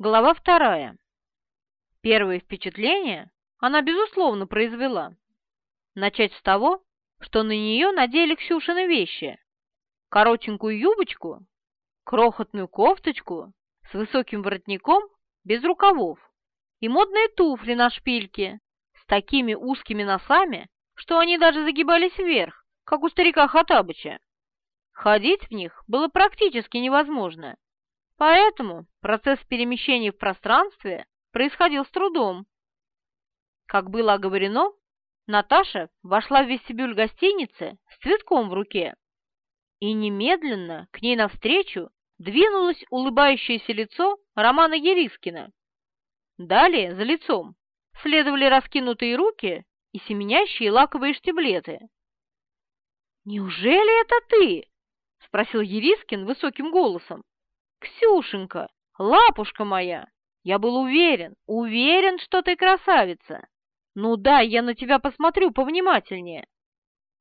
Глава вторая. Первое впечатление она, безусловно, произвела. Начать с того, что на нее надели Ксюшины вещи. Коротенькую юбочку, крохотную кофточку с высоким воротником без рукавов и модные туфли на шпильке с такими узкими носами, что они даже загибались вверх, как у старика Хатабыча. Ходить в них было практически невозможно, поэтому процесс перемещения в пространстве происходил с трудом. Как было оговорено, Наташа вошла в вестибюль гостиницы с цветком в руке, и немедленно к ней навстречу двинулось улыбающееся лицо Романа Ерискина. Далее, за лицом, следовали раскинутые руки и семенящие лаковые штиблеты. «Неужели это ты?» — спросил Ерискин высоким голосом. «Ксюшенька, лапушка моя, я был уверен, уверен, что ты красавица. Ну да, я на тебя посмотрю повнимательнее».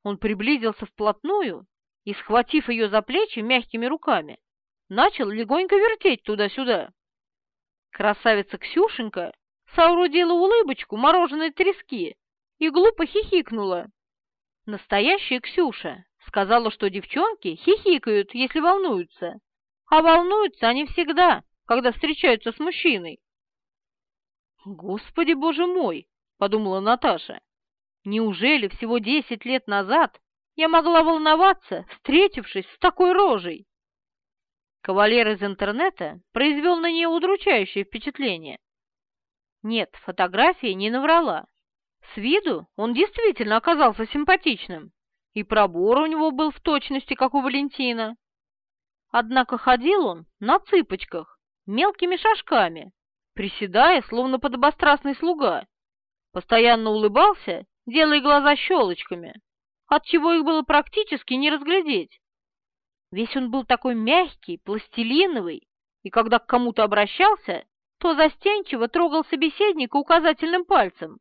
Он приблизился вплотную и, схватив ее за плечи мягкими руками, начал легонько вертеть туда-сюда. Красавица Ксюшенька соорудила улыбочку мороженой трески и глупо хихикнула. Настоящая Ксюша сказала, что девчонки хихикают, если волнуются, а волнуются они всегда, когда встречаются с мужчиной. «Господи, боже мой!» — подумала Наташа. «Неужели всего десять лет назад я могла волноваться, встретившись с такой рожей?» Кавалер из интернета произвел на нее удручающее впечатление. Нет, фотография не наврала. С виду он действительно оказался симпатичным и пробор у него был в точности, как у Валентина. Однако ходил он на цыпочках, мелкими шажками, приседая, словно подобострастный слуга. Постоянно улыбался, делая глаза щелочками, отчего их было практически не разглядеть. Весь он был такой мягкий, пластилиновый, и когда к кому-то обращался, то застенчиво трогал собеседника указательным пальцем.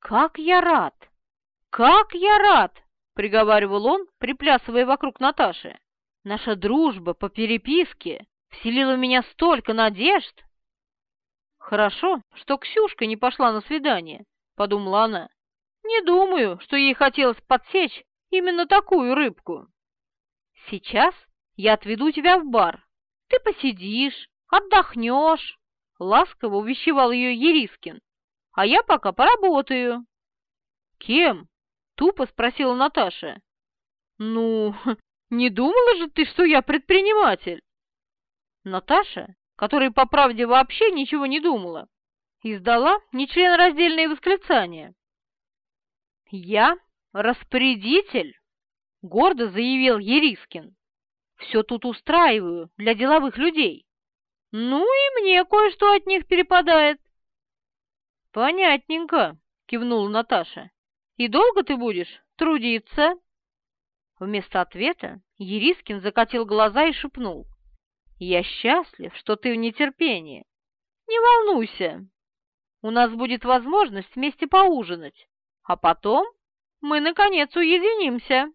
«Как я рад! «Как я рад!» — приговаривал он, приплясывая вокруг Наташи. «Наша дружба по переписке вселила в меня столько надежд!» «Хорошо, что Ксюшка не пошла на свидание», — подумала она. «Не думаю, что ей хотелось подсечь именно такую рыбку. Сейчас я отведу тебя в бар. Ты посидишь, отдохнешь», — ласково увещевал ее Ерискин. «А я пока поработаю». «Кем?» Тупо спросила Наташа. «Ну, не думала же ты, что я предприниматель?» Наташа, которая по правде вообще ничего не думала, издала нечленораздельное восклицание. «Я распорядитель», — гордо заявил Ерискин. «Все тут устраиваю для деловых людей. Ну и мне кое-что от них перепадает». «Понятненько», — кивнула Наташа. И долго ты будешь трудиться?» Вместо ответа Ерискин закатил глаза и шепнул. «Я счастлив, что ты в нетерпении. Не волнуйся. У нас будет возможность вместе поужинать, а потом мы, наконец, уединимся».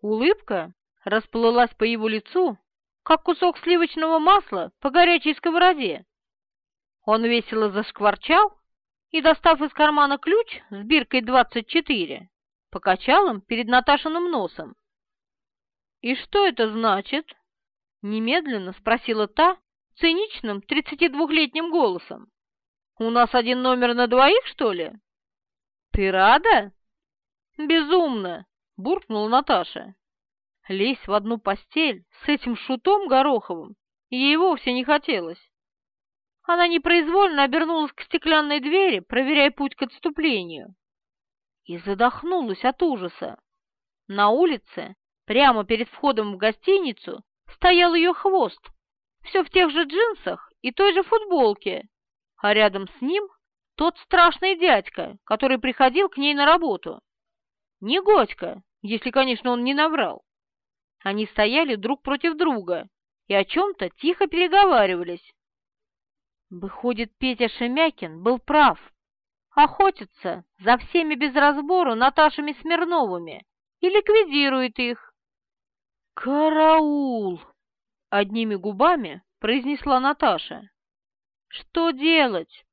Улыбка расплылась по его лицу, как кусок сливочного масла по горячей сковороде. Он весело зашкварчал и, достав из кармана ключ с биркой 24, покачал им перед Наташиным носом. «И что это значит?» — немедленно спросила та циничным 32-летним голосом. «У нас один номер на двоих, что ли?» «Ты рада?» «Безумно!» — буркнула Наташа. Лезть в одну постель с этим шутом Гороховым ей вовсе не хотелось. Она непроизвольно обернулась к стеклянной двери, проверяя путь к отступлению, и задохнулась от ужаса. На улице, прямо перед входом в гостиницу, стоял ее хвост, все в тех же джинсах и той же футболке, а рядом с ним тот страшный дядька, который приходил к ней на работу. Не Годька, если, конечно, он не наврал. Они стояли друг против друга и о чем-то тихо переговаривались. Выходит, Петя Шемякин был прав. Охотится за всеми без разбору Наташами Смирновыми и ликвидирует их. «Караул!» — одними губами произнесла Наташа. Что делать?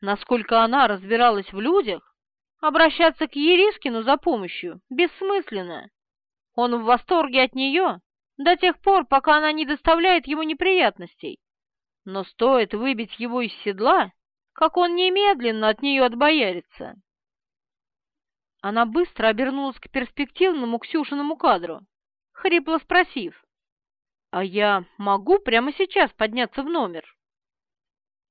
Насколько она разбиралась в людях, обращаться к Ерискину за помощью бессмысленно. Он в восторге от нее до тех пор, пока она не доставляет ему неприятностей. Но стоит выбить его из седла, как он немедленно от нее отбоярится. Она быстро обернулась к перспективному Ксюшиному кадру, хрипло спросив, «А я могу прямо сейчас подняться в номер?»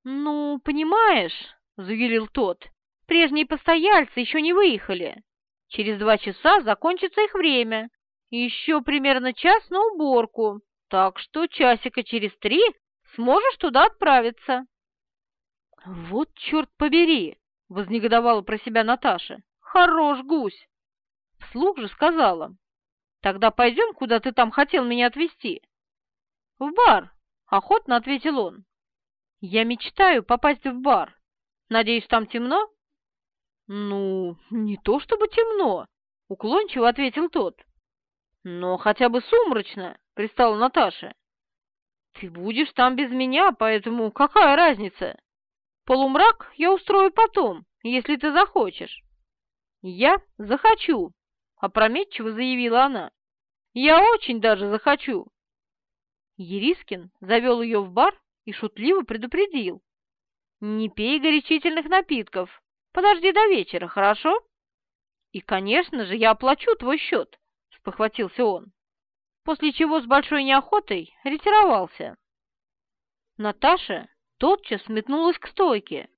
«Ну, понимаешь», — заявил тот, «прежние постояльцы еще не выехали. Через два часа закончится их время. Еще примерно час на уборку, так что часика через три сможешь туда отправиться». «Вот черт побери!» — вознегодовала про себя Наташа. «Хорош гусь!» Вслух же сказала. «Тогда пойдем, куда ты там хотел меня отвезти?» «В бар!» — охотно ответил он. «Я мечтаю попасть в бар. Надеюсь, там темно?» «Ну, не то чтобы темно», — уклончиво ответил тот. «Но хотя бы сумрачно», — пристала Наташа. «Ты будешь там без меня, поэтому какая разница? Полумрак я устрою потом, если ты захочешь». «Я захочу», — опрометчиво заявила она. «Я очень даже захочу». Ерискин завел ее в бар и шутливо предупредил. «Не пей горячительных напитков. Подожди до вечера, хорошо?» «И, конечно же, я оплачу твой счет», — спохватился он, после чего с большой неохотой ретировался. Наташа тотчас метнулась к стойке,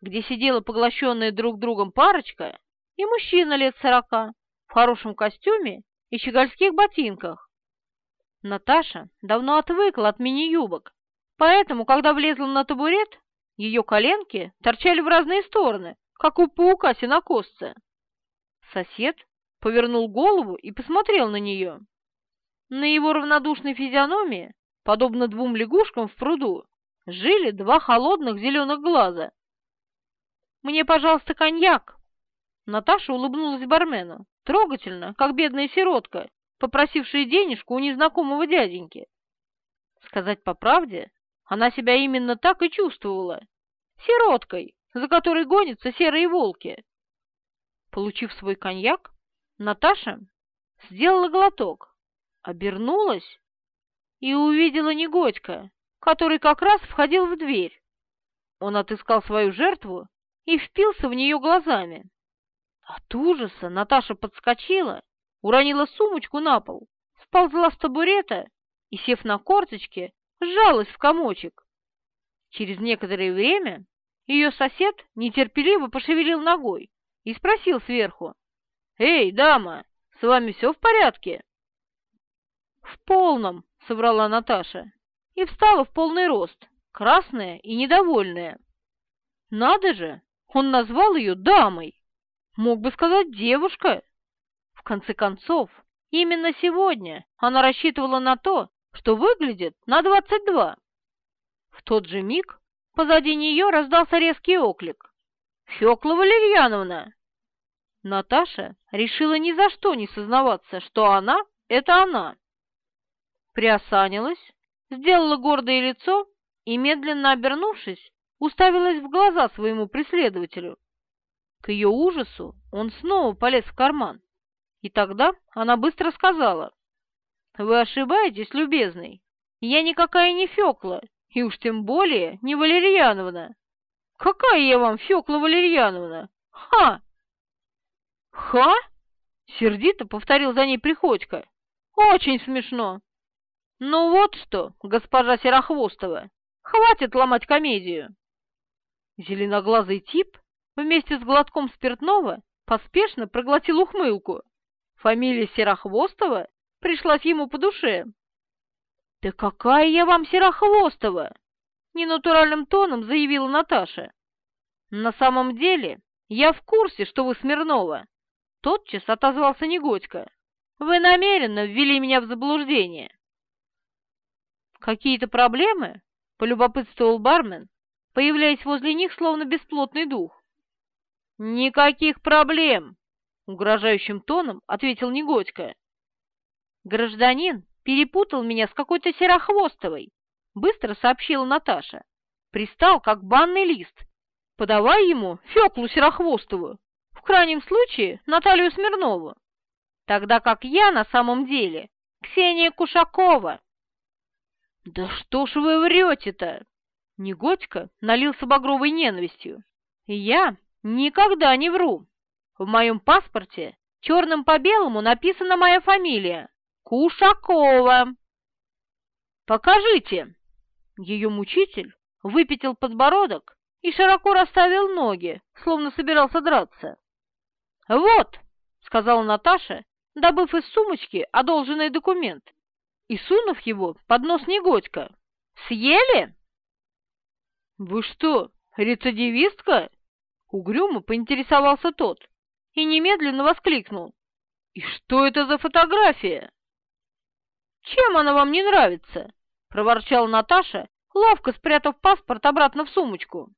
где сидела поглощенная друг другом парочка и мужчина лет сорока в хорошем костюме и щегольских ботинках. Наташа давно отвыкла от мини-юбок, поэтому, когда влезла на табурет, ее коленки торчали в разные стороны, как у паука-синокосца. Сосед повернул голову и посмотрел на нее. На его равнодушной физиономии, подобно двум лягушкам в пруду, жили два холодных зеленых глаза. «Мне, пожалуйста, коньяк!» Наташа улыбнулась бармену, трогательно, как бедная сиротка, попросившая денежку у незнакомого дяденьки. Сказать по правде, она себя именно так и чувствовала. Сироткой, за которой гонятся серые волки. Получив свой коньяк, Наташа сделала глоток, обернулась и увидела Негодька, который как раз входил в дверь. Он отыскал свою жертву и впился в нее глазами. От ужаса Наташа подскочила, уронила сумочку на пол, сползла с табурета и, сев на корточки, сжалась в комочек. Через некоторое время ее сосед нетерпеливо пошевелил ногой и спросил сверху, «Эй, дама, с вами все в порядке?» «В полном», — соврала Наташа, и встала в полный рост, красная и недовольная. «Надо же, он назвал ее дамой!» Мог бы сказать девушка. В конце концов, именно сегодня она рассчитывала на то, что выглядит на 22. В тот же миг позади нее раздался резкий оклик. «Фёкла Валерьяновна!» Наташа решила ни за что не сознаваться, что она — это она. Приосанилась, сделала гордое лицо и, медленно обернувшись, уставилась в глаза своему преследователю. К ее ужасу он снова полез в карман, и тогда она быстро сказала, «Вы ошибаетесь, любезный, я никакая не Фёкла, и уж тем более не Валерьяновна. Какая я вам Фёкла Валерьяновна? Ха!» «Ха?» — сердито повторил за ней Приходько. «Очень смешно!» «Ну вот что, госпожа Серохвостова, хватит ломать комедию!» Зеленоглазый тип вместе с глотком спиртного поспешно проглотил ухмылку. Фамилия Серохвостова пришлась ему по душе. «Да какая я вам Серохвостова!» — ненатуральным тоном заявила Наташа. «На самом деле я в курсе, что вы Смирнова», — тотчас отозвался Негодько. «Вы намеренно ввели меня в заблуждение». «Какие-то проблемы?» — полюбопытствовал бармен, появляясь возле них словно бесплотный дух. «Никаких проблем!» — угрожающим тоном ответил Негодько. «Гражданин перепутал меня с какой-то серохвостовой», — быстро сообщила Наташа. пристал как банный лист. Подавай ему Феклу Серохвостову, в крайнем случае Наталью Смирнову, тогда как я на самом деле Ксения Кушакова. Да что ж вы врете-то? Негодько налился багровой ненавистью. Я никогда не вру. В моем паспорте черным по белому написана моя фамилия — Кушакова. «Покажите!» Ее мучитель выпятил подбородок и широко расставил ноги, словно собирался драться. «Вот!» — сказала Наташа, добыв из сумочки одолженный документ и сунув его под нос Негодько. «Съели?» «Вы что, рецидивистка?» Угрюмо поинтересовался тот и немедленно воскликнул. «И что это за фотография?» «Чем она вам не нравится?» — проворчала Наташа, ловко спрятав паспорт обратно в сумочку.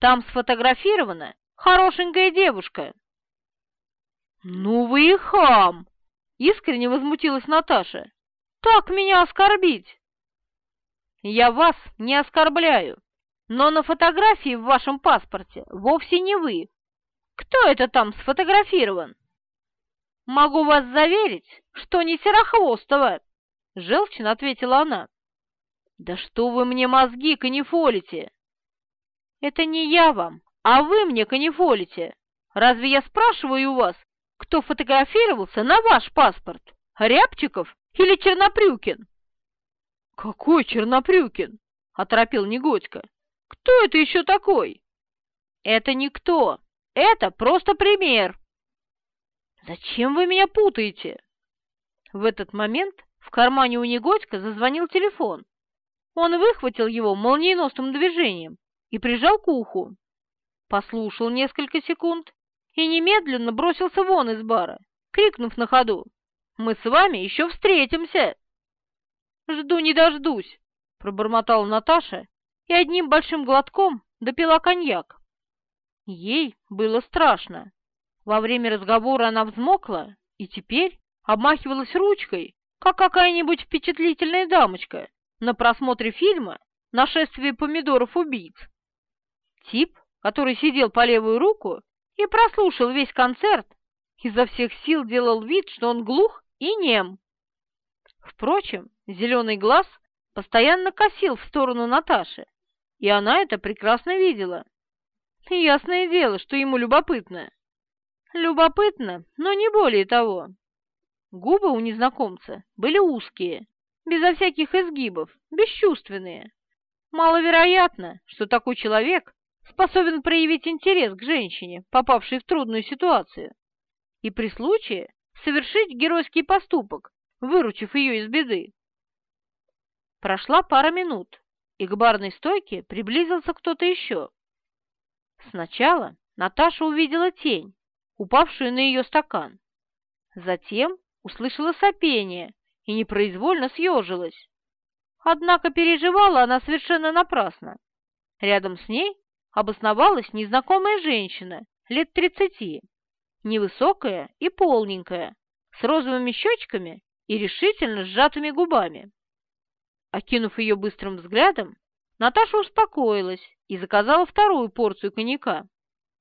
«Там сфотографирована хорошенькая девушка». «Ну вы и хам!» — искренне возмутилась Наташа. «Так меня оскорбить!» «Я вас не оскорбляю, но на фотографии в вашем паспорте вовсе не вы. Кто это там сфотографирован?» «Могу вас заверить, что не Серохвостова!» — желчно ответила она. «Да что вы мне мозги канифолите?» «Это не я вам, а вы мне канифолите. Разве я спрашиваю у вас, кто фотографировался на ваш паспорт? Рябчиков или Чернопрюкин?» «Какой Чернопрюкин?» — оторопил Негодько. «Кто это еще такой?» «Это никто. Это просто пример». «Зачем вы меня путаете?» В этот момент в кармане у Негодька зазвонил телефон. Он выхватил его молниеносным движением и прижал к уху. Послушал несколько секунд и немедленно бросился вон из бара, крикнув на ходу. «Мы с вами еще встретимся!» «Жду не дождусь», — пробормотала Наташа и одним большим глотком допила коньяк. Ей было страшно. Во время разговора она взмокла и теперь обмахивалась ручкой, как какая-нибудь впечатлительная дамочка на просмотре фильма «Нашествие помидоров-убийц». Тип, который сидел по левую руку и прослушал весь концерт, изо всех сил делал вид, что он глух и нем. Впрочем, зеленый глаз постоянно косил в сторону Наташи, и она это прекрасно видела. Ясное дело, что ему любопытно. Любопытно, но не более того. Губы у незнакомца были узкие, безо всяких изгибов, бесчувственные. Маловероятно, что такой человек способен проявить интерес к женщине, попавшей в трудную ситуацию, и при случае совершить геройский поступок, выручив ее из беды. Прошла пара минут, и к барной стойке приблизился кто-то еще. Сначала Наташа увидела тень, упавшую на ее стакан. Затем услышала сопение и непроизвольно съежилась. Однако переживала она совершенно напрасно. Рядом с ней обосновалась незнакомая женщина лет тридцати, невысокая и полненькая, с розовыми щечками и решительно сжатыми губами. Окинув ее быстрым взглядом, Наташа успокоилась и заказала вторую порцию коньяка.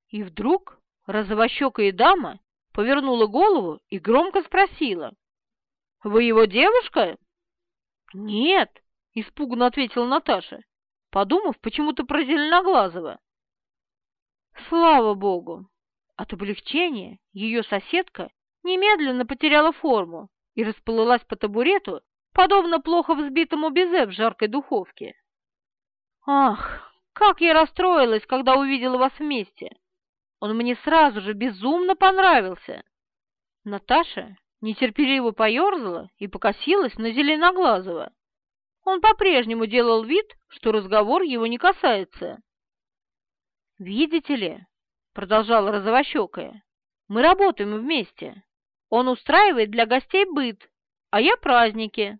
И вдруг розовощекая дама повернула голову и громко спросила. «Вы его девушка?» «Нет», — испуганно ответила Наташа, подумав почему-то про Зеленоглазого. Слава богу! От облегчения ее соседка немедленно потеряла форму и расплылась по табурету, подобно плохо взбитому безе в жаркой духовке. «Ах, как я расстроилась, когда увидела вас вместе! Он мне сразу же безумно понравился. Наташа нетерпеливо поерзала и покосилась на Зеленоглазого. Он по-прежнему делал вид, что разговор его не касается. «Видите ли», — продолжала розовощекая, — «мы работаем вместе. Он устраивает для гостей быт, а я праздники».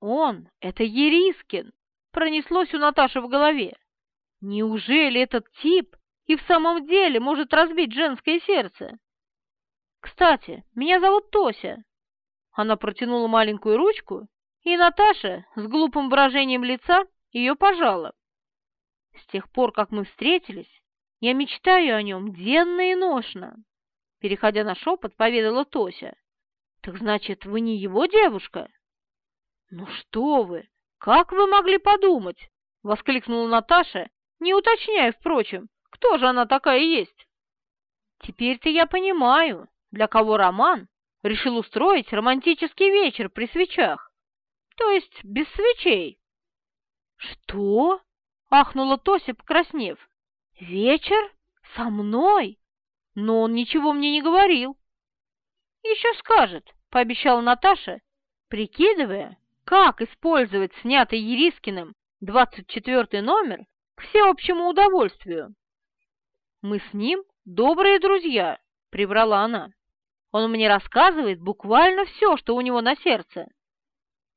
«Он — это Ерискин», — пронеслось у Наташи в голове. «Неужели этот тип и в самом деле может разбить женское сердце. Кстати, меня зовут Тося. Она протянула маленькую ручку, и Наташа с глупым выражением лица ее пожала. С тех пор, как мы встретились, я мечтаю о нем денно и ношно. Переходя на шепот, поведала Тося. Так значит, вы не его девушка? Ну что вы, как вы могли подумать? Воскликнула Наташа, не уточняя, впрочем, кто же она такая есть. Теперь-то я понимаю, для кого Роман решил устроить романтический вечер при свечах, то есть без свечей. «Что?» — ахнула Тося, покраснев. «Вечер? Со мной? Но он ничего мне не говорил». «Еще скажет», — пообещала Наташа, прикидывая, как использовать снятый Ерискиным 24 номер к всеобщему удовольствию. «Мы с ним добрые друзья», — прибрала она. «Он мне рассказывает буквально все, что у него на сердце».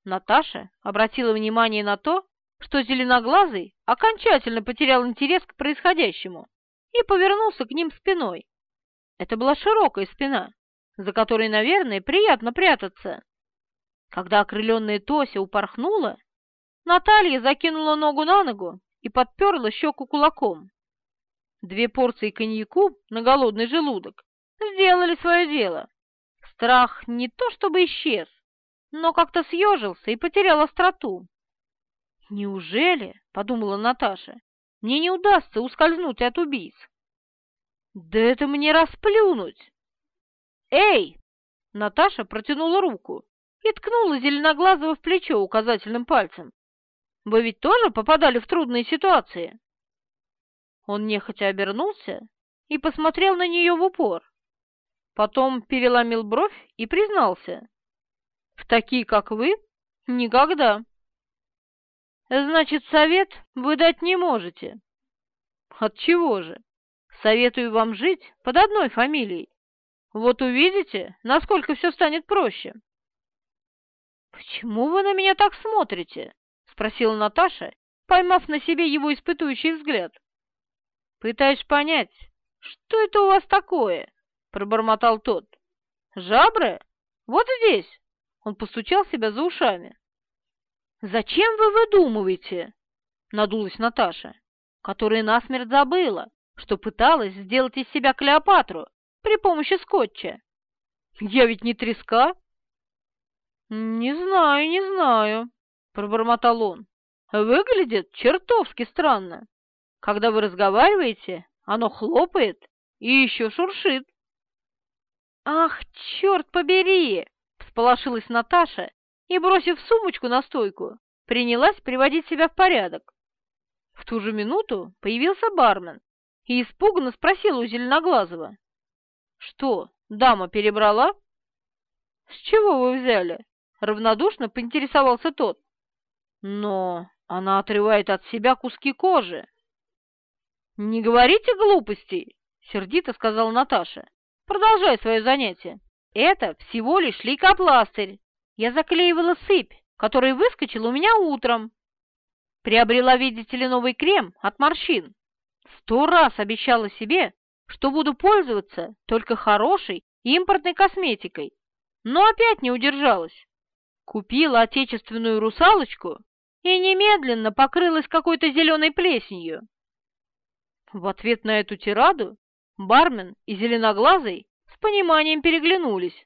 Наташа обратила внимание на то, что Зеленоглазый окончательно потерял интерес к происходящему и повернулся к ним спиной. Это была широкая спина, за которой, наверное, приятно прятаться. Когда окрыленная Тося упорхнула, Наталья закинула ногу на ногу и подперла щеку кулаком. Две порции коньяку на голодный желудок сделали свое дело. Страх не то чтобы исчез, но как-то съежился и потерял остроту. «Неужели, — подумала Наташа, — мне не удастся ускользнуть от убийц?» «Да это мне расплюнуть!» «Эй!» — Наташа протянула руку и ткнула Зеленоглазого в плечо указательным пальцем. «Вы ведь тоже попадали в трудные ситуации?» Он нехотя обернулся и посмотрел на нее в упор. Потом переломил бровь и признался. «В такие, как вы, никогда». Значит, совет вы дать не можете. От чего же? Советую вам жить под одной фамилией. Вот увидите, насколько все станет проще. «Почему вы на меня так смотрите?» — спросила Наташа, поймав на себе его испытующий взгляд. «Пытаюсь понять, что это у вас такое?» — пробормотал тот. «Жабры? Вот здесь!» — он постучал себя за ушами. «Зачем вы выдумываете?» — надулась Наташа, которая насмерть забыла, что пыталась сделать из себя Клеопатру при помощи скотча. «Я ведь не треска!» «Не знаю, не знаю», — пробормотал он. «Выглядит чертовски странно. Когда вы разговариваете, оно хлопает и еще шуршит». «Ах, черт побери!» — всполошилась Наташа и, бросив сумочку на стойку, принялась приводить себя в порядок. В ту же минуту появился бармен и испуганно спросил у Зеленоглазого. «Что, дама перебрала?» «С чего вы взяли?» — равнодушно поинтересовался тот. «Но она отрывает от себя куски кожи». «Не говорите глупостей!» — сердито сказала Наташа. «Продолжай свое занятие. Это всего лишь лейкопластырь. Я заклеивала сыпь, которая выскочила у меня утром. Приобрела, видите ли, новый крем от морщин. Сто раз обещала себе, что буду пользоваться только хорошей импортной косметикой, но опять не удержалась. Купила отечественную русалочку и немедленно покрылась какой-то зеленой плесенью. В ответ на эту тираду бармен и зеленоглазый с пониманием переглянулись.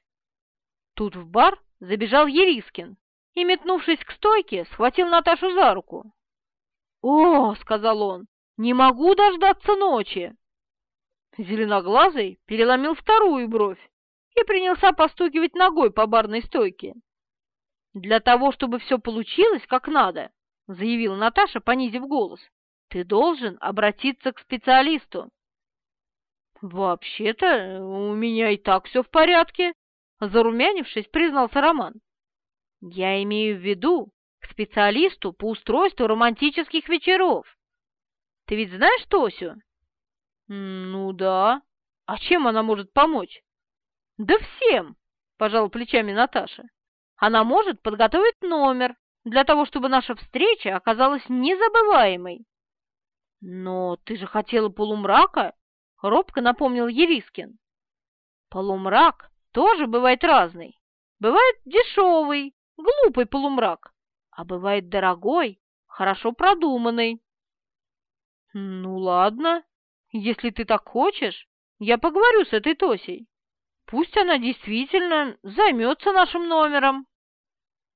Тут в бар забежал Ерискин и, метнувшись к стойке, схватил Наташу за руку. «О!» — сказал он, — «не могу дождаться ночи!» Зеленоглазый переломил вторую бровь и принялся постукивать ногой по барной стойке. «Для того, чтобы все получилось как надо», — заявила Наташа, понизив голос, — «ты должен обратиться к специалисту». «Вообще-то у меня и так все в порядке», Зарумянившись, признался Роман. Я имею в виду к специалисту по устройству романтических вечеров. Ты ведь знаешь Тосю? Ну да. А чем она может помочь? Да всем, пожал плечами Наташа. Она может подготовить номер для того, чтобы наша встреча оказалась незабываемой. Но ты же хотела полумрака, робко напомнил Ерискин. Полумрак тоже бывает разный. Бывает дешевый, глупый полумрак, а бывает дорогой, хорошо продуманный. «Ну ладно, если ты так хочешь, я поговорю с этой Тосей. Пусть она действительно займется нашим номером».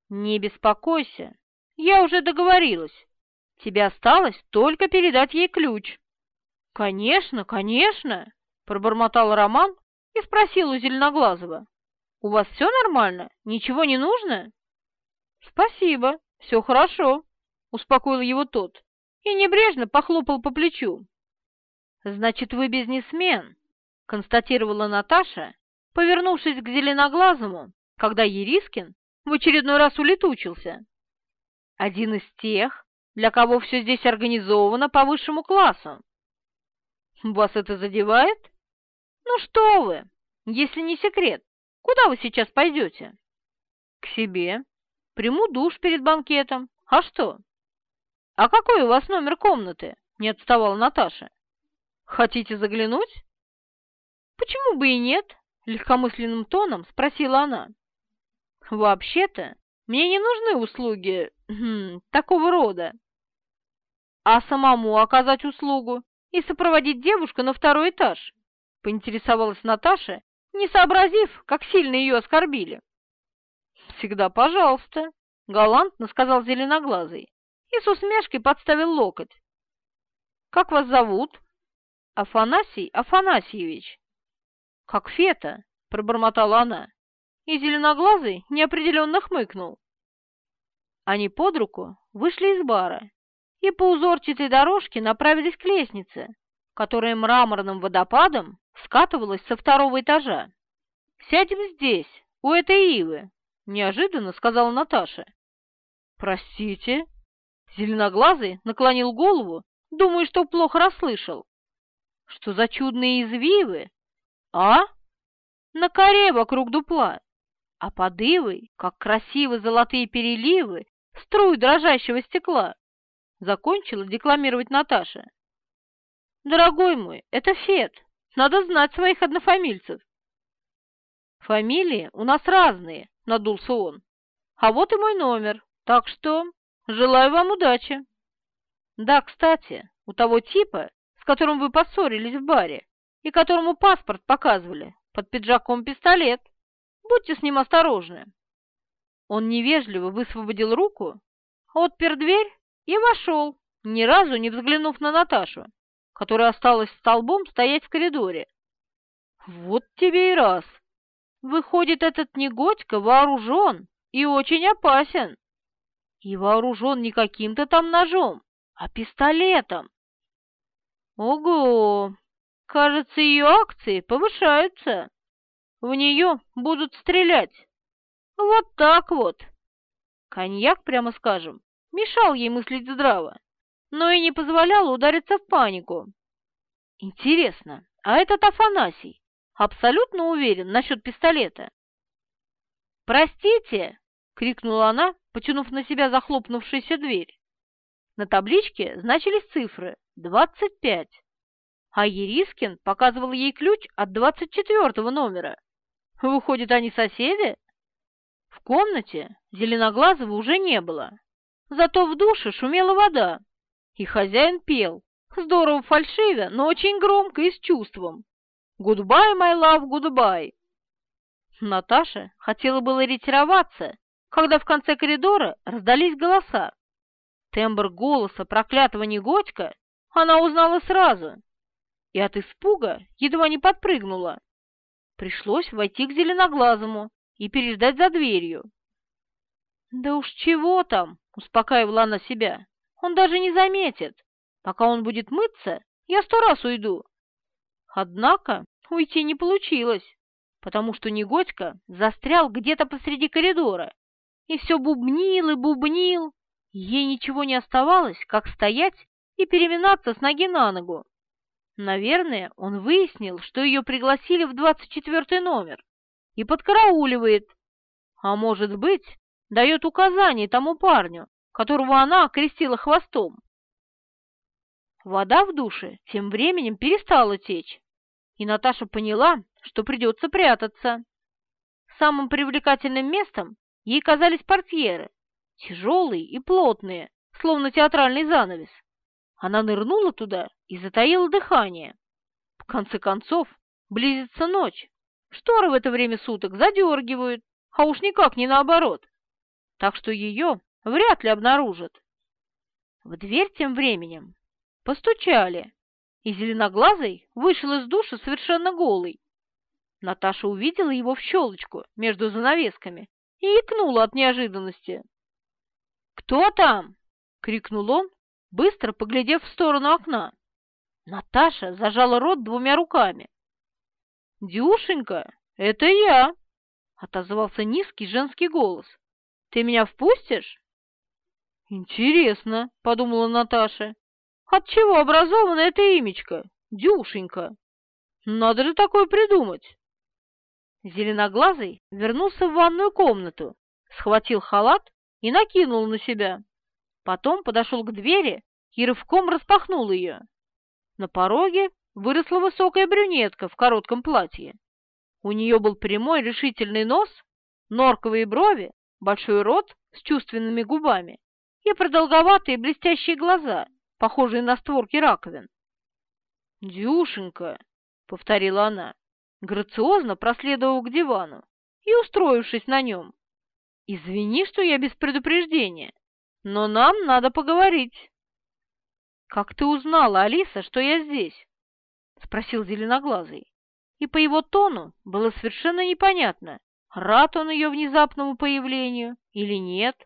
«Не беспокойся, я уже договорилась. Тебе осталось только передать ей ключ». «Конечно, конечно!» — пробормотал Роман и спросил у Зеленоглазого. «У вас все нормально? Ничего не нужно?» «Спасибо, все хорошо», — успокоил его тот и небрежно похлопал по плечу. «Значит, вы бизнесмен», — констатировала Наташа, повернувшись к Зеленоглазому, когда Ерискин в очередной раз улетучился. «Один из тех, для кого все здесь организовано по высшему классу». «Вас это задевает?» «Ну что вы, если не секрет, куда вы сейчас пойдете?» «К себе. Приму душ перед банкетом. А что?» «А какой у вас номер комнаты?» — не отставала Наташа. «Хотите заглянуть?» «Почему бы и нет?» — легкомысленным тоном спросила она. «Вообще-то мне не нужны услуги хм, такого рода. А самому оказать услугу и сопроводить девушку на второй этаж?» — поинтересовалась Наташа, не сообразив, как сильно ее оскорбили. «Всегда пожалуйста», — галантно сказал Зеленоглазый и с усмешкой подставил локоть. «Как вас зовут?» «Афанасий Афанасьевич». «Как Фета», — пробормотала она, и Зеленоглазый неопределенно хмыкнул. Они под руку вышли из бара и по узорчатой дорожке направились к лестнице, которая мраморным водопадом скатывалась со второго этажа. «Сядем здесь, у этой ивы», — неожиданно сказала Наташа. «Простите?» Зеленоглазый наклонил голову, думая, что плохо расслышал. «Что за чудные извивы? А? На коре вокруг дупла, а под ивой, как красивые золотые переливы, струй дрожащего стекла», — закончила декламировать Наташа. «Дорогой мой, это Фет, надо знать своих однофамильцев». «Фамилии у нас разные», — надулся он. «А вот и мой номер, так что желаю вам удачи». «Да, кстати, у того типа, которым вы поссорились в баре и которому паспорт показывали, под пиджаком пистолет. Будьте с ним осторожны». Он невежливо высвободил руку, отпер дверь и вошел, ни разу не взглянув на Наташу, которая осталась столбом стоять в коридоре. «Вот тебе и раз!» Выходит, этот негодька вооружен и очень опасен. И вооружен не каким-то там ножом, а пистолетом. Ого! Кажется, ее акции повышаются. В нее будут стрелять. Вот так вот. Коньяк, прямо скажем, мешал ей мыслить здраво, но и не позволял удариться в панику. Интересно, а этот Афанасий абсолютно уверен насчет пистолета. «Простите!» — крикнула она, потянув на себя захлопнувшуюся дверь. На табличке значились цифры 25, а Ерискин показывал ей ключ от 24 номера. Выходит, они соседи? В комнате Зеленоглазого уже не было, зато в душе шумела вода, и хозяин пел, здорово фальшивя, но очень громко и с чувством. «Goodbye, my love, goodbye!» Наташа хотела было ретироваться, когда в конце коридора раздались голоса. Тембр голоса проклятого негодька она узнала сразу и от испуга едва не подпрыгнула. Пришлось войти к зеленоглазому и переждать за дверью. «Да уж чего там!» — успокаивала она себя. «Он даже не заметит. Пока он будет мыться, я сто раз уйду, Однако уйти не получилось, потому что Негодько застрял где-то посреди коридора и все бубнил и бубнил. Ей ничего не оставалось, как стоять и переминаться с ноги на ногу. Наверное, он выяснил, что ее пригласили в двадцать четвертый номер и подкарауливает, а может быть, дает указание тому парню, которого она окрестила хвостом. Вода в душе тем временем перестала течь, и Наташа поняла, что придется прятаться. Самым привлекательным местом ей казались портьеры, тяжелые и плотные, словно театральный занавес. Она нырнула туда и затаила дыхание. В конце концов, близится ночь. Шторы в это время суток задергивают, а уж никак не наоборот. Так что ее вряд ли обнаружат. В дверь тем временем постучали, и зеленоглазый вышел из душа совершенно голый. Наташа увидела его в щелочку между занавесками и икнула от неожиданности. «Кто там?» — крикнул он, быстро поглядев в сторону окна. Наташа зажала рот двумя руками. «Дюшенька, это я!» — отозвался низкий женский голос. «Ты меня впустишь?» «Интересно», — подумала Наташа. «Отчего образовано это имечко? Дюшенька? Надо же такое придумать!» Зеленоглазый вернулся в ванную комнату, схватил халат и накинул на себя. Потом подошел к двери и рывком распахнул ее. На пороге выросла высокая брюнетка в коротком платье. У нее был прямой решительный нос, норковые брови, большой рот с чувственными губами и продолговатые блестящие глаза, похожие на створки раковин. «Дюшенька!» — повторила она, грациозно проследовав к дивану и устроившись на нем. «Извини, что я без предупреждения, но нам надо поговорить». «Как ты узнала, Алиса, что я здесь?» — спросил Зеленоглазый. И по его тону было совершенно непонятно, рад он ее внезапному появлению или нет.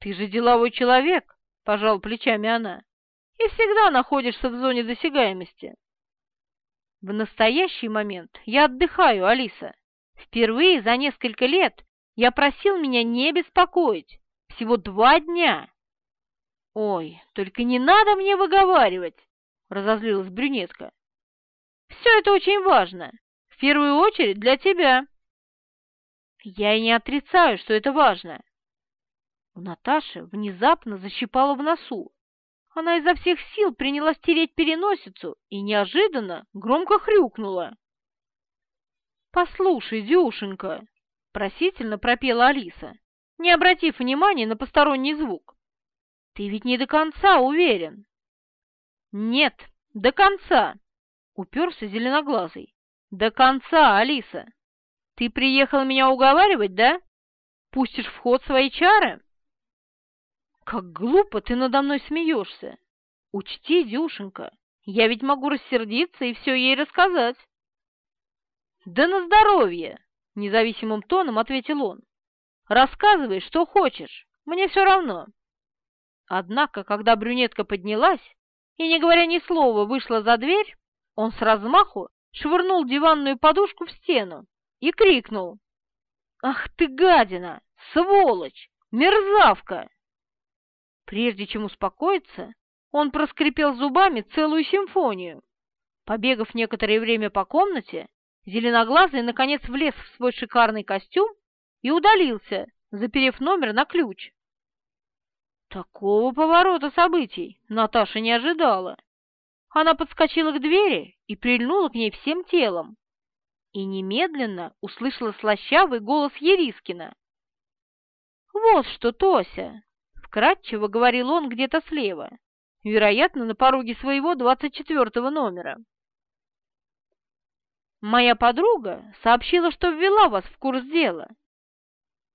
«Ты же деловой человек», — пожал плечами она, — «и всегда находишься в зоне досягаемости». «В настоящий момент я отдыхаю, Алиса. Впервые за несколько лет я просил меня не беспокоить. Всего два дня». «Ой, только не надо мне выговаривать!» — разозлилась брюнетка. «Все это очень важно. В первую очередь для тебя». «Я и не отрицаю, что это важно». У Наташи внезапно защипала в носу. Она изо всех сил принялась тереть переносицу и неожиданно громко хрюкнула. «Послушай, Дюшенька!» — просительно пропела Алиса, не обратив внимания на посторонний звук. «Ты ведь не до конца уверен?» «Нет, до конца!» — уперся зеленоглазый. «До конца, Алиса! Ты приехал меня уговаривать, да? Пустишь в ход свои чары?» «Как глупо ты надо мной смеешься! Учти, Дюшенька, я ведь могу рассердиться и все ей рассказать!» «Да на здоровье!» — независимым тоном ответил он. «Рассказывай, что хочешь, мне все равно». Однако, когда брюнетка поднялась и, не говоря ни слова, вышла за дверь, он с размаху швырнул диванную подушку в стену и крикнул. «Ах ты гадина! Сволочь! Мерзавка!» Прежде чем успокоиться, он проскрипел зубами целую симфонию. Побегав некоторое время по комнате, Зеленоглазый наконец влез в свой шикарный костюм и удалился, заперев номер на ключ. Такого поворота событий Наташа не ожидала. Она подскочила к двери и прильнула к ней всем телом. И немедленно услышала слащавый голос Ерискина. «Вот что, Тося!» — вкратчиво говорил он где-то слева, вероятно, на пороге своего двадцать четвертого номера. «Моя подруга сообщила, что ввела вас в курс дела».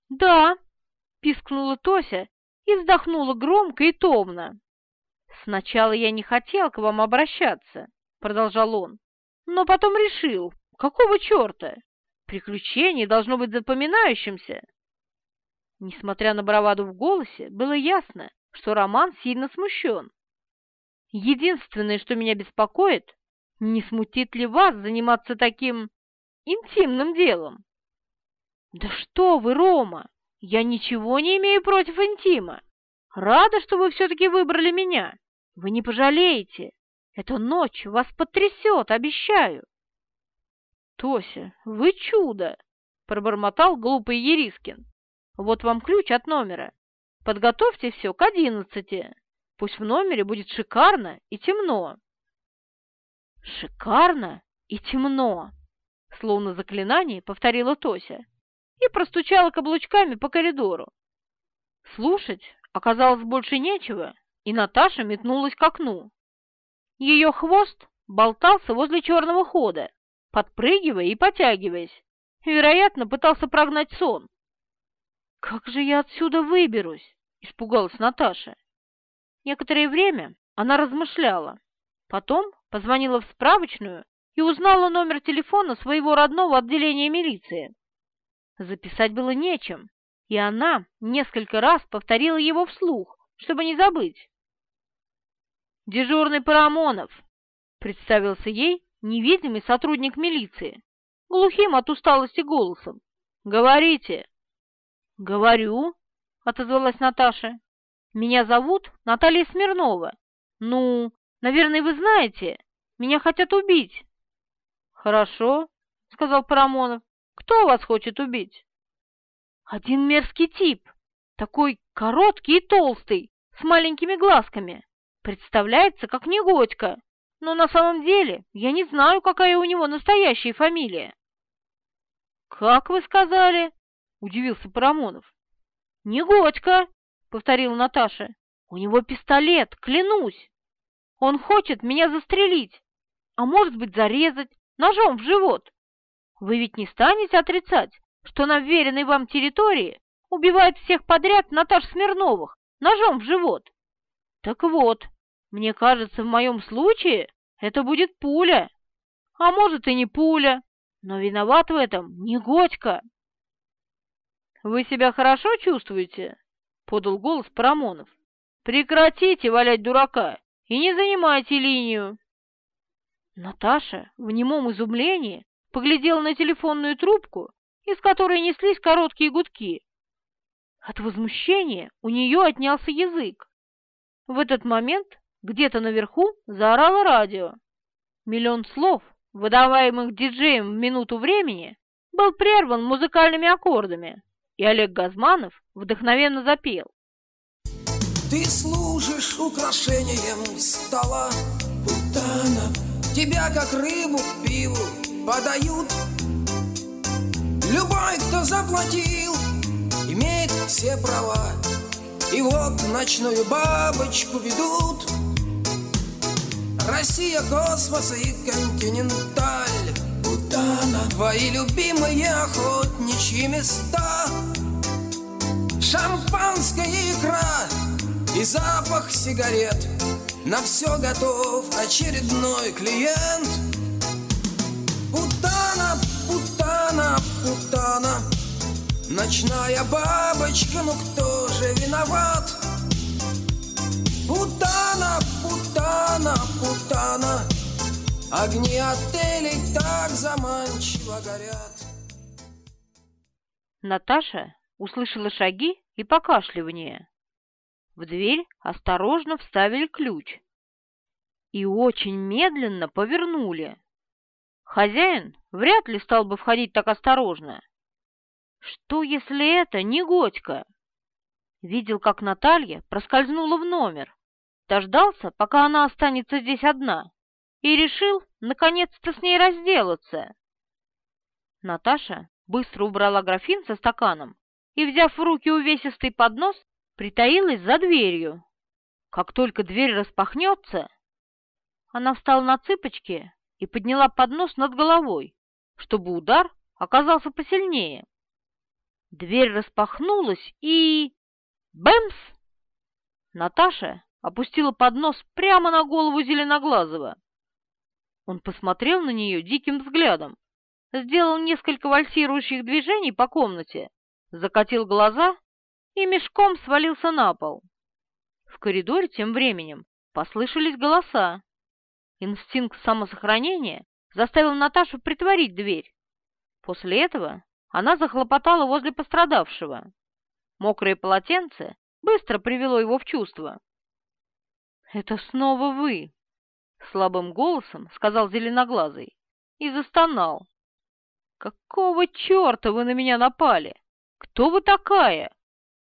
«Да», — пискнула Тося и вздохнула громко и томно. «Сначала я не хотел к вам обращаться», — продолжал он, «но потом решил, какого черта? Приключение должно быть запоминающимся». Несмотря на браваду в голосе, было ясно, что Роман сильно смущен. Единственное, что меня беспокоит, не смутит ли вас заниматься таким интимным делом? Да что вы, Рома, я ничего не имею против интима. Рада, что вы все-таки выбрали меня. Вы не пожалеете. Эта ночь вас потрясет, обещаю. Тося, вы чудо! Пробормотал глупый Ерискин. Вот вам ключ от номера. Подготовьте все к одиннадцати. Пусть в номере будет шикарно и темно. Шикарно и темно, словно заклинание повторила Тося и простучала каблучками по коридору. Слушать оказалось больше нечего, и Наташа метнулась к окну. Ее хвост болтался возле черного хода, подпрыгивая и потягиваясь. Вероятно, пытался прогнать сон. «Как же я отсюда выберусь?» — испугалась Наташа. Некоторое время она размышляла. Потом позвонила в справочную и узнала номер телефона своего родного отделения милиции. Записать было нечем, и она несколько раз повторила его вслух, чтобы не забыть. «Дежурный Парамонов», — представился ей невидимый сотрудник милиции, глухим от усталости голосом. «Говорите». «Говорю», — отозвалась Наташа. «Меня зовут Наталья Смирнова. Ну, наверное, вы знаете, меня хотят убить». «Хорошо», — сказал Парамонов. «Кто вас хочет убить?» «Один мерзкий тип, такой короткий и толстый, с маленькими глазками. Представляется, как негодька, но на самом деле я не знаю, какая у него настоящая фамилия». «Как вы сказали?» — удивился Парамонов. «Негодька», — повторила Наташа. «У него пистолет, клянусь. Он хочет меня застрелить, а может быть зарезать ножом в живот. Вы ведь не станете отрицать, что на вверенной вам территории убивает всех подряд Наташ Смирновых ножом в живот? Так вот, мне кажется, в моем случае это будет пуля. А может и не пуля, но виноват в этом не Годька. «Вы себя хорошо чувствуете?» — подал голос Парамонов. «Прекратите валять дурака и не занимайте линию!» Наташа в немом изумлении поглядела на телефонную трубку, из которой неслись короткие гудки. От возмущения у нее отнялся язык. В этот момент где-то наверху заорало радио. Миллион слов, выдаваемых диджеем в минуту времени, был прерван музыкальными аккордами и Олег Газманов вдохновенно запел. Ты служишь украшением стола, путана, Тебя как рыбу пиву подают. Любой, кто заплатил, имеет все права. И вот ночную бабочку ведут. Россия, космос и континенталь Бутана Твои любимые охотничьи места Шампанская икра и запах сигарет На все готов очередной клиент Путана, путана, путана Ночная бабочка, ну кто же виноват? Путана, путана, путана Огни отелей так заманчиво горят. Наташа услышала шаги и покашливание. В дверь осторожно вставили ключ и очень медленно повернули. Хозяин вряд ли стал бы входить так осторожно. Что, если это не Годька? Видел, как Наталья проскользнула в номер, дождался, пока она останется здесь одна, и решил наконец-то с ней разделаться. Наташа быстро убрала графин со стаканом и, взяв в руки увесистый поднос, притаилась за дверью. Как только дверь распахнется, она встала на цыпочки и подняла поднос над головой, чтобы удар оказался посильнее. Дверь распахнулась и... Бэмс! Наташа опустила поднос прямо на голову Зеленоглазого. Он посмотрел на нее диким взглядом, сделал несколько вальсирующих движений по комнате, закатил глаза и мешком свалился на пол. В коридоре тем временем послышались голоса. Инстинкт самосохранения заставил Наташу притворить дверь. После этого она захлопотала возле пострадавшего. Мокрое полотенце быстро привело его в чувство. «Это снова вы!» слабым голосом сказал зеленоглазый и застонал. «Какого черта вы на меня напали? Кто вы такая?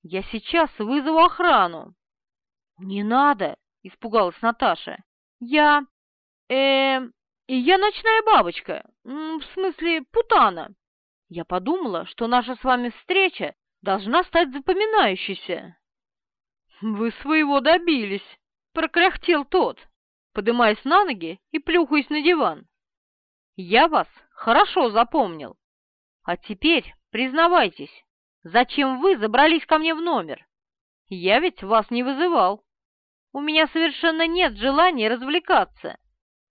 Я сейчас вызову охрану!» «Не надо!» — испугалась Наташа. «Я... э... я ночная бабочка, в смысле путана. Я подумала, что наша с вами встреча должна стать запоминающейся». «Вы своего добились», прокряхтел тот, подымаясь на ноги и плюхаясь на диван. «Я вас хорошо запомнил. А теперь признавайтесь, зачем вы забрались ко мне в номер? Я ведь вас не вызывал. У меня совершенно нет желания развлекаться,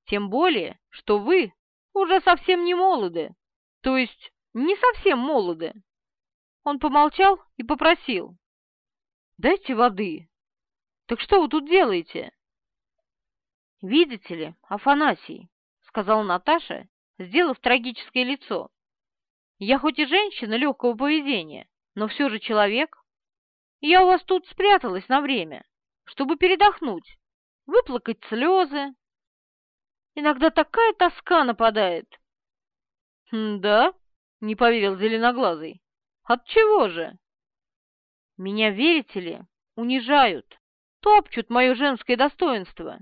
тем более, что вы уже совсем не молоды, то есть не совсем молоды». Он помолчал и попросил. «Дайте воды». «Так что вы тут делаете?» «Видите ли, Афанасий», — сказала Наташа, сделав трагическое лицо. «Я хоть и женщина легкого поведения, но все же человек. Я у вас тут спряталась на время, чтобы передохнуть, выплакать слезы. Иногда такая тоска нападает». «Да?» — не поверил Зеленоглазый. «От чего же?» «Меня, верите ли, унижают, топчут мое женское достоинство»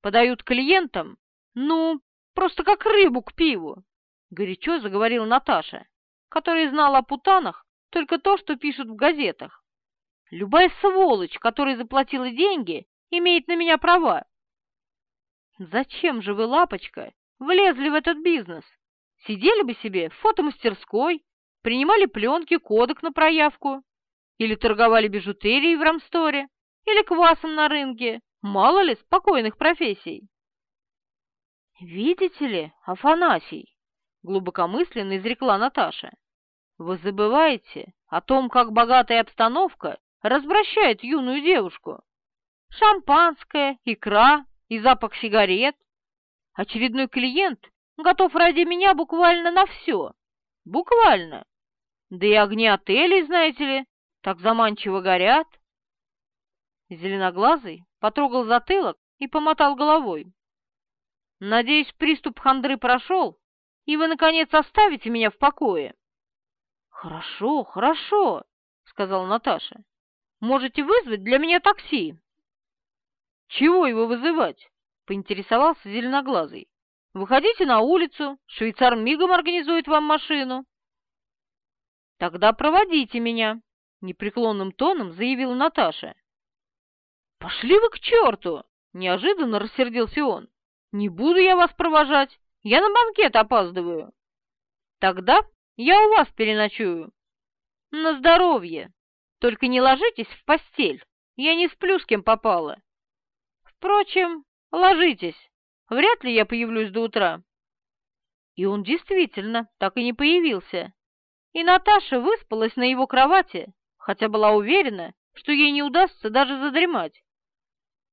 подают клиентам, ну, просто как рыбу к пиву, — горячо заговорила Наташа, которая знала о путанах только то, что пишут в газетах. Любая сволочь, которая заплатила деньги, имеет на меня права. Зачем же вы, лапочка, влезли в этот бизнес? Сидели бы себе в фотомастерской, принимали пленки, кодек на проявку, или торговали бижутерией в рамсторе, или квасом на рынке, Мало ли спокойных профессий. «Видите ли, Афанасий», — глубокомысленно изрекла Наташа, «вы забываете о том, как богатая обстановка развращает юную девушку. Шампанское, икра и запах сигарет. Очередной клиент готов ради меня буквально на все. Буквально. Да и огни отелей, знаете ли, так заманчиво горят. Зеленоглазый потрогал затылок и помотал головой. «Надеюсь, приступ хандры прошел, и вы, наконец, оставите меня в покое». «Хорошо, хорошо», — сказала Наташа. «Можете вызвать для меня такси?» «Чего его вызывать?» — поинтересовался Зеленоглазый. «Выходите на улицу, швейцар мигом организует вам машину». «Тогда проводите меня», — непреклонным тоном заявила Наташа. «Пошли вы к черту!» — неожиданно рассердился он. «Не буду я вас провожать, я на банкет опаздываю». «Тогда я у вас переночую». «На здоровье! Только не ложитесь в постель, я не сплю с кем попало». «Впрочем, ложитесь, вряд ли я появлюсь до утра». И он действительно так и не появился. И Наташа выспалась на его кровати, хотя была уверена, что ей не удастся даже задремать.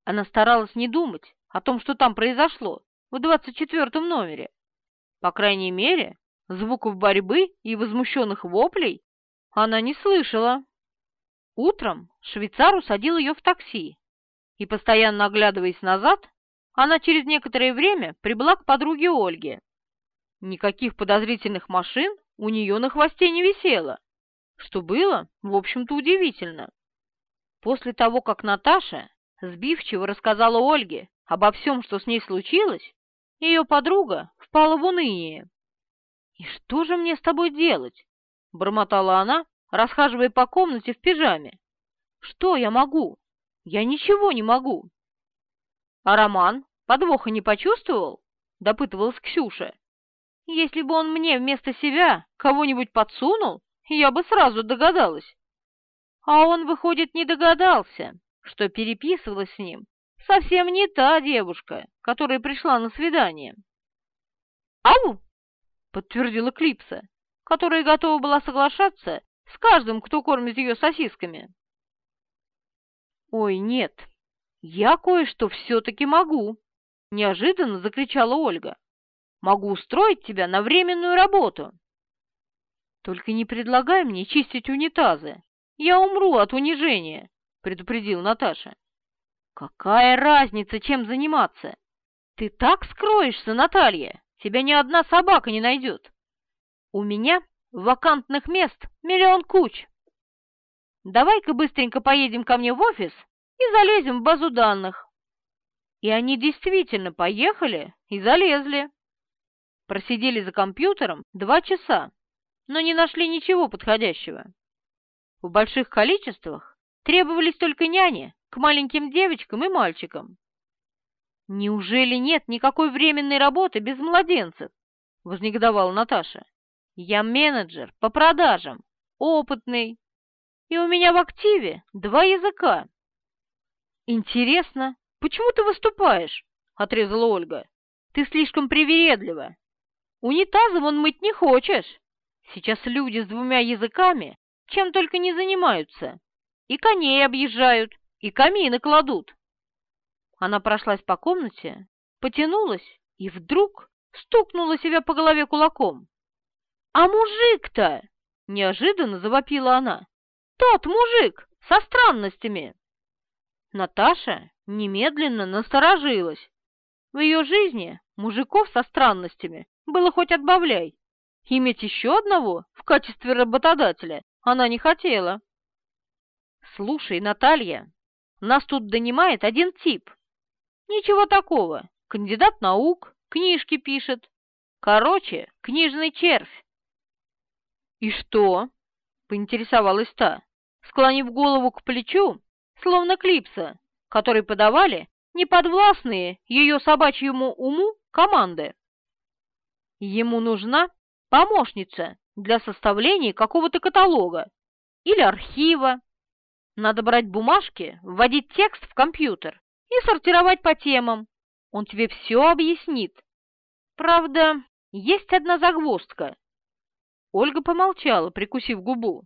Она старалась не думать о том, что там произошло в двадцать четвертом номере. По крайней мере, звуков борьбы и возмущенных воплей она не слышала. Утром швейцар усадил ее в такси, и, постоянно оглядываясь назад, она через некоторое время прибыла к подруге Ольге. Никаких подозрительных машин у нее на хвосте не висело, что было, в общем-то, удивительно. После того, как Наташа сбивчиво рассказала Ольге обо всем, что с ней случилось, ее подруга впала в уныние. «И что же мне с тобой делать?» — бормотала она, расхаживая по комнате в пижаме. «Что я могу? Я ничего не могу!» «А Роман подвоха не почувствовал?» — допытывалась Ксюша. «Если бы он мне вместо себя кого-нибудь подсунул, я бы сразу догадалась». А он, выходит, не догадался что переписывалась с ним совсем не та девушка, которая пришла на свидание. «Ау!» — подтвердила Клипса, которая готова была соглашаться с каждым, кто кормит ее сосисками. «Ой, нет, я кое-что все-таки могу!» — неожиданно закричала Ольга. «Могу устроить тебя на временную работу!» «Только не предлагай мне чистить унитазы, я умру от унижения!» предупредил Наташа. «Какая разница, чем заниматься? Ты так скроешься, Наталья, тебя ни одна собака не найдет. У меня вакантных мест миллион куч. Давай-ка быстренько поедем ко мне в офис и залезем в базу данных». И они действительно поехали и залезли. Просидели за компьютером два часа, но не нашли ничего подходящего. В больших количествах Требовались только няни к маленьким девочкам и мальчикам, «Неужели нет никакой временной работы без младенцев?» — вознегодовала Наташа. «Я менеджер по продажам, опытный, и у меня в активе два языка». «Интересно, почему ты выступаешь?» — отрезала Ольга. «Ты слишком привередлива. Унитазом он мыть не хочешь. Сейчас люди с двумя языками чем только не занимаются. И коней объезжают, и камины кладут. Она прошлась по комнате, потянулась и вдруг стукнула себя по голове кулаком. «А мужик-то!» — неожиданно завопила она. «Тот мужик со странностями!» Наташа немедленно насторожилась. В ее жизни мужиков со странностями было хоть отбавляй. Иметь еще одного в качестве работодателя она не хотела. «Слушай, Наталья, нас тут донимает один тип. Ничего такого, кандидат наук, книжки пишет. Короче, книжный червь». «И что?» — поинтересовалась та, склонив голову к плечу, словно клипса, который подавали неподвластные ее собачьему уму команды. Ему нужна помощница для составления какого-то каталога или архива. Надо брать бумажки, вводить текст в компьютер и сортировать по темам. Он тебе все объяснит. Правда, есть одна загвоздка. Ольга помолчала, прикусив губу,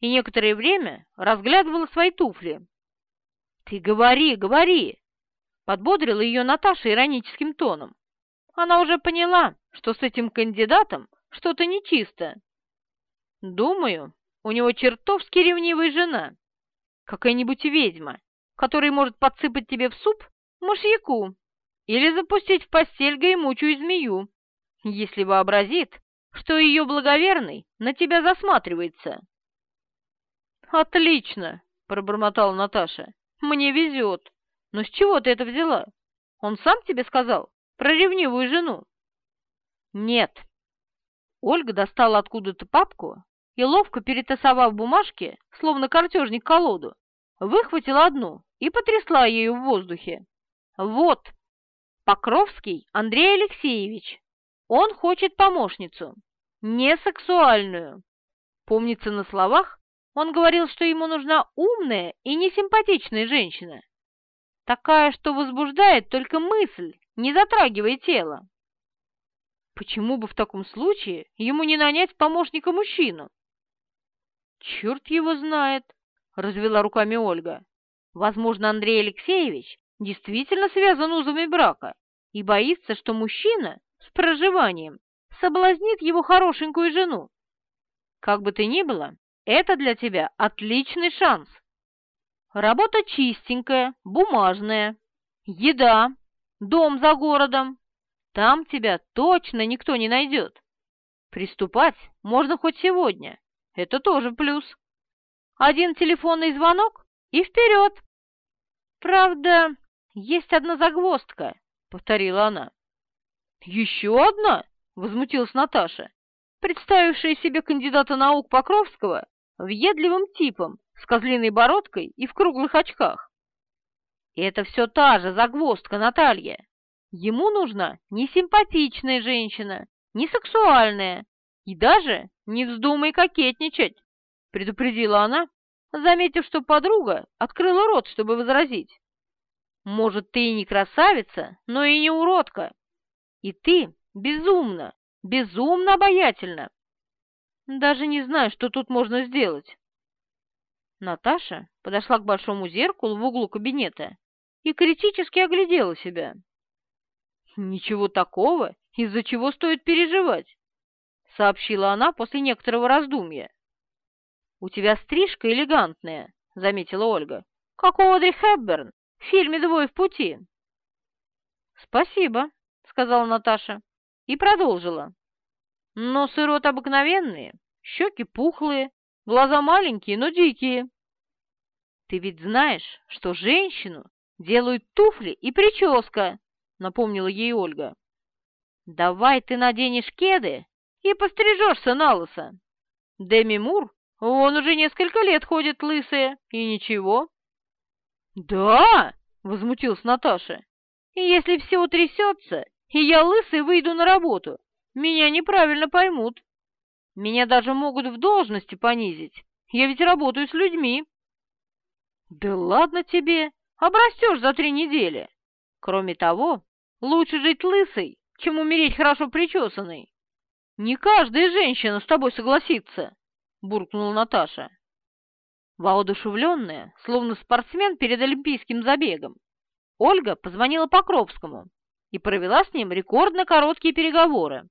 и некоторое время разглядывала свои туфли. «Ты говори, говори!» Подбодрила ее Наташа ироническим тоном. Она уже поняла, что с этим кандидатом что-то нечисто. Думаю, у него чертовски ревнивая жена. Какая-нибудь ведьма, которая может подсыпать тебе в суп мышьяку или запустить в постель гремучую змею, если вообразит, что ее благоверный на тебя засматривается. «Отлично!» — пробормотала Наташа. «Мне везет. Но с чего ты это взяла? Он сам тебе сказал про ревнивую жену?» «Нет». Ольга достала откуда-то папку и, ловко перетасовав бумажки, словно картежник колоду, выхватила одну и потрясла ею в воздухе. «Вот, Покровский Андрей Алексеевич. Он хочет помощницу, не сексуальную. Помнится на словах, он говорил, что ему нужна умная и несимпатичная женщина. Такая, что возбуждает только мысль, не затрагивая тело. Почему бы в таком случае ему не нанять помощника мужчину? Черт его знает, развела руками Ольга. Возможно, Андрей Алексеевич действительно связан узами брака и боится, что мужчина с проживанием соблазнит его хорошенькую жену. Как бы то ни было, это для тебя отличный шанс. Работа чистенькая, бумажная, еда, дом за городом. Там тебя точно никто не найдет. Приступать можно хоть сегодня, это тоже плюс. Один телефонный звонок и вперед. Правда, есть одна загвоздка, повторила она. Еще одна? Возмутилась Наташа, представившая себе кандидата наук Покровского въедливым типом с козлиной бородкой и в круглых очках. И это все та же загвоздка, Наталья. Ему нужна не симпатичная женщина, не сексуальная, и даже не вздумай кокетничать, предупредила она, заметив, что подруга открыла рот, чтобы возразить. Может, ты и не красавица, но и не уродка. И ты безумно, безумно обаятельна. Даже не знаю, что тут можно сделать. Наташа подошла к большому зеркалу в углу кабинета и критически оглядела себя. «Ничего такого, из-за чего стоит переживать», — сообщила она после некоторого раздумья. «У тебя стрижка элегантная», — заметила Ольга, — «как у Одри Хепберн в фильме «Двое в пути». «Спасибо», — сказала Наташа и продолжила. Нос и рот обыкновенные, щеки пухлые, глаза маленькие, но дикие. Ты ведь знаешь, что женщину делают туфли и прическа, напомнила ей Ольга. Давай ты наденешь кеды и пострижешься на лысо. Деми Мур, он уже несколько лет ходит лысая, и ничего. Да, возмутилась Наташа. И если все утрясется, и я лысый выйду на работу, меня неправильно поймут. Меня даже могут в должности понизить. Я ведь работаю с людьми. Да ладно тебе, обрастешь за три недели. Кроме того, лучше жить лысой, чем умереть хорошо причесанной. Не каждая женщина с тобой согласится, буркнула Наташа. Воодушевленная, словно спортсмен перед олимпийским забегом, Ольга позвонила Покровскому и провела с ним рекордно короткие переговоры.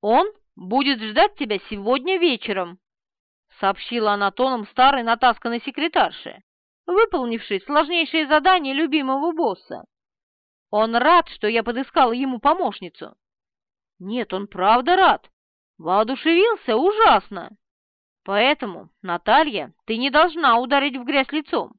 «Он будет ждать тебя сегодня вечером», — сообщила она тоном старой натасканной секретарши, выполнившей сложнейшее задание любимого босса. «Он рад, что я подыскала ему помощницу». «Нет, он правда рад. Воодушевился ужасно. Поэтому, Наталья, ты не должна ударить в грязь лицом.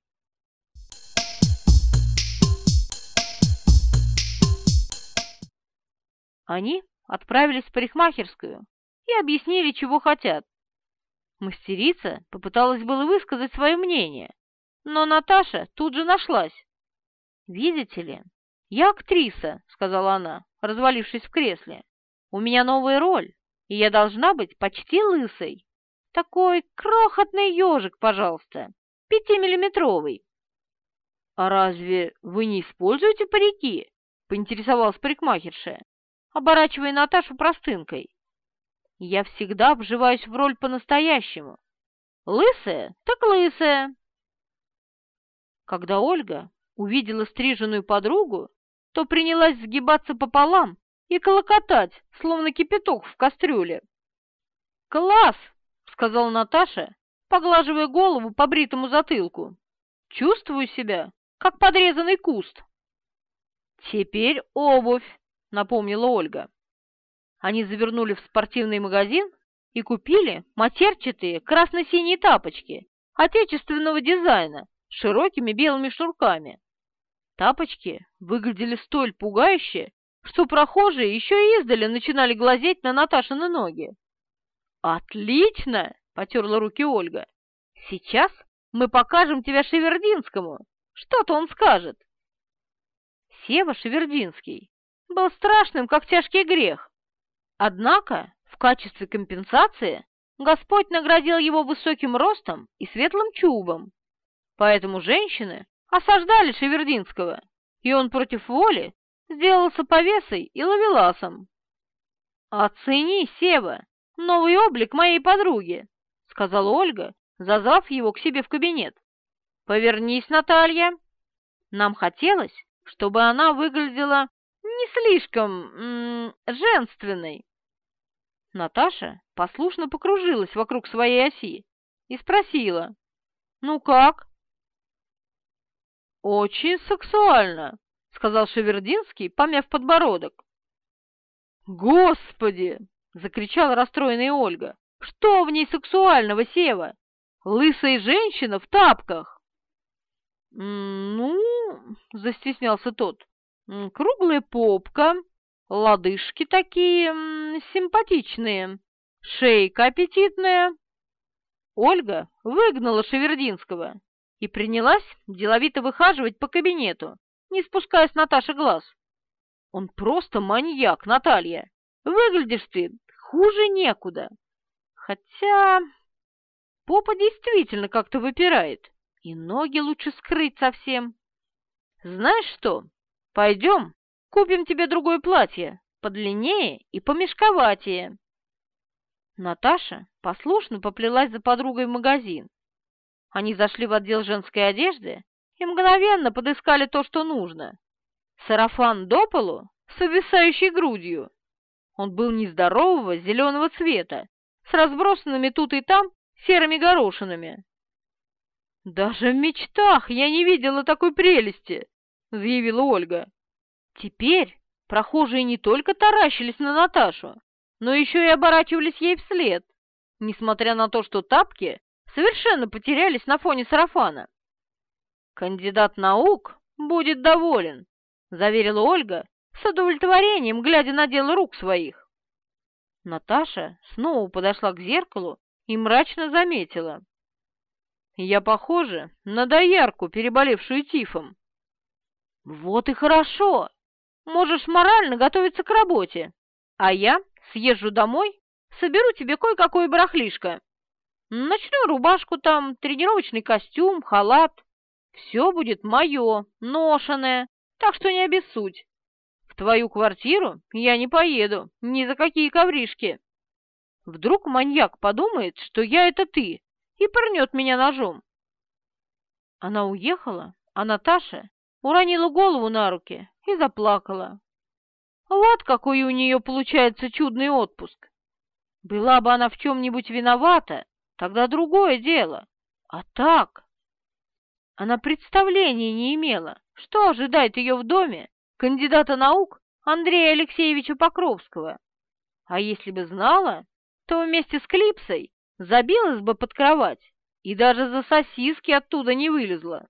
Они отправились в парикмахерскую и объяснили, чего хотят. Мастерица попыталась было высказать свое мнение, но Наташа тут же нашлась. «Видите ли, я актриса», — сказала она, развалившись в кресле. «У меня новая роль, и я должна быть почти лысой. Такой крохотный ежик, пожалуйста, пятимиллиметровый». «А разве вы не используете парики?» — поинтересовалась парикмахерша, оборачивая Наташу простынкой. «Я всегда вживаюсь в роль по-настоящему. Лысая, так лысая». Когда Ольга увидела стриженную подругу, то принялась сгибаться пополам и колокотать, словно кипяток в кастрюле. «Класс!» — сказала Наташа, поглаживая голову по бритому затылку. «Чувствую себя, как подрезанный куст». «Теперь обувь», — напомнила Ольга. Они завернули в спортивный магазин и купили матерчатые красно-синие тапочки отечественного дизайна с широкими белыми шнурками. Тапочки выглядели столь пугающе, что прохожие еще и издали начинали глазеть на Наташины ноги. «Отлично!» — потерла руки Ольга. «Сейчас мы покажем тебя Шевердинскому. Что-то он скажет». Сева Шевердинский был страшным, как тяжкий грех. Однако в качестве компенсации Господь наградил его высоким ростом и светлым чубом. Поэтому женщины осаждали Шевердинского, и он против воли сделался повесой и ловеласом. «Оцени, Сева, новый облик моей подруги», — сказала Ольга, зазвав его к себе в кабинет. «Повернись, Наталья. Нам хотелось, чтобы она выглядела не слишком м женственной». Наташа послушно покружилась вокруг своей оси и спросила, «Ну как?» «Очень сексуально», — сказал Шевердинский, помяв подбородок. «Господи!» — закричала расстроенная Ольга. «Что в ней сексуального, Сева? Лысая женщина в тапках!» «Ну...» — застеснялся тот. «Круглая попка, лодыжки такие симпатичные, шейка аппетитная». Ольга выгнала Шевердинского и принялась деловито выхаживать по кабинету, не спуская с Наташи глаз. «Он просто маньяк, Наталья! Выглядишь ты хуже некуда!» Хотя попа действительно как-то выпирает, и ноги лучше скрыть совсем. Знаешь что, пойдем, купим тебе другое платье, подлиннее и помешковатее. Наташа послушно поплелась за подругой в магазин, они зашли в отдел женской одежды и мгновенно подыскали то, что нужно. Сарафан до полу с увисающей грудью. Он был нездорового зеленого цвета, с разбросанными тут и там серыми горошинами. «Даже в мечтах я не видела такой прелести!» — заявила Ольга. Теперь прохожие не только таращились на Наташу, но еще и оборачивались ей вслед, несмотря на то, что тапки совершенно потерялись на фоне сарафана. «Кандидат наук будет доволен», — заверила Ольга с удовлетворением, глядя на дело рук своих. Наташа снова подошла к зеркалу и мрачно заметила. «Я похожа на доярку, переболевшую тифом». Вот и хорошо. Можешь морально готовиться к работе, а я съезжу домой, соберу тебе кое-какое барахлишко. Ночную рубашку там, тренировочный костюм, халат. Все будет мое, ношеное, так что не обессудь. В твою квартиру я не поеду, ни за какие ковришки. Вдруг маньяк подумает, что я это ты, и пырнет меня ножом. Она уехала, а Наташа уронила голову на руки и заплакала. Вот какой у нее получается чудный отпуск. Была бы она в чем-нибудь виновата, тогда другое дело. А так... Она представления не имела, что ожидает ее в доме кандидата наук Андрея Алексеевича Покровского. А если бы знала, то вместе с Клипсой забилась бы под кровать и даже за сосиски оттуда не вылезла.